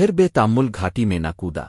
پھر بے تامل گھاٹی میں نہ کودا